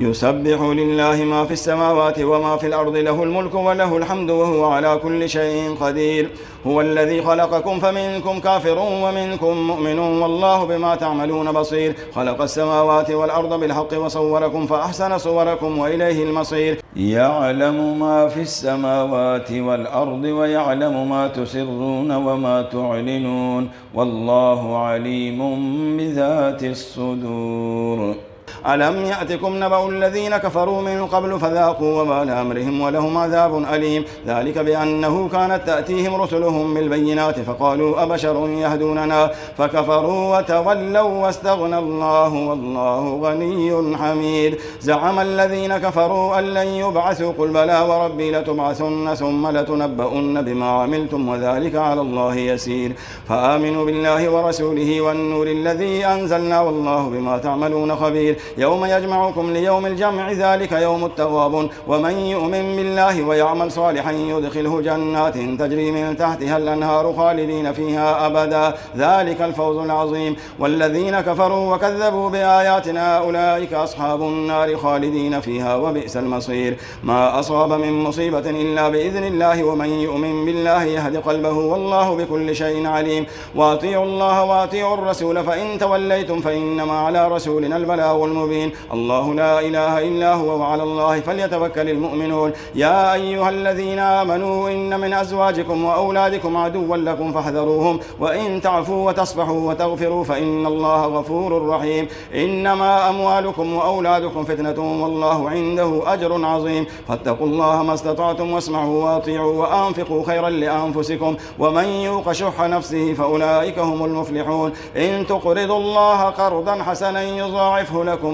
يسبح لله ما في السماوات وما في الأرض له الملك وله الحمد وهو على كل شيء قدير. هو الذي خلقكم فمنكم كافر ومنكم مؤمن والله بما تعملون بصير. خلق السماوات والأرض بالحق وصوركم فأحسن صوركم وإليه المصير. يعلم ما في السماوات والأرض ويعلم ما تسرون وما تعلنون. والله عليم بذات الصدور. ألم يأتكم نبأ الذين كفروا من قبل فذاقوا وبال أمرهم ولهم عذاب أليم. ذلك بأنه كانت تأتيهم رسلهم بالبينات فقالوا أبشر يهدوننا؟ فكفروا وتولوا واستغنى الله والله غني حميد. زعم الذين كفروا أن لن يبعثوا قل بلى وربي لتبعثن ثم لتنبؤن بما عملتم وذلك على الله يسير. فآمنوا بالله ورسوله والنور الذي أنزلنا والله بما تعملون خبير. يوم يجمعكم ليوم الجمع ذلك يوم التغاب ومن يؤمن بالله ويعمل صالحا يدخله جنات تجري من تحتها الأنهار خالدين فيها أبدا. ذلك الفوز العظيم. والذين كفروا وكذبوا بآياتنا أولئك أصحاب النار خالدين فيها وبئس المصير. ما أصاب من مصيبة إلا بإذن الله. ومن يؤمن بالله يهد قلبه والله بكل شيء عليم. وأطيعوا الله وأطيعوا الرسول فإن توليتم فإنما على رسولنا البلاغ المبين الله لا إله إلا هو وعلى الله فليتوكل المؤمنون. يا أيها الذين آمنوا إن من أزواجكم وأولادكم عدوا لكم فاحذروهم. وإن تعفوا وتصفحوا وتغفروا فإن الله غفور رحيم. إنما أموالكم وأولادكم فتنة والله عنده أجر عظيم. فاتقوا الله ما استطعتم واسمعوا واطيعوا وأنفقوا خيرا لأنفسكم. ومن يوق شح نفسه فأولئك هم المفلحون. إن تقرضوا الله قرضا حسنا يضاعفه لكم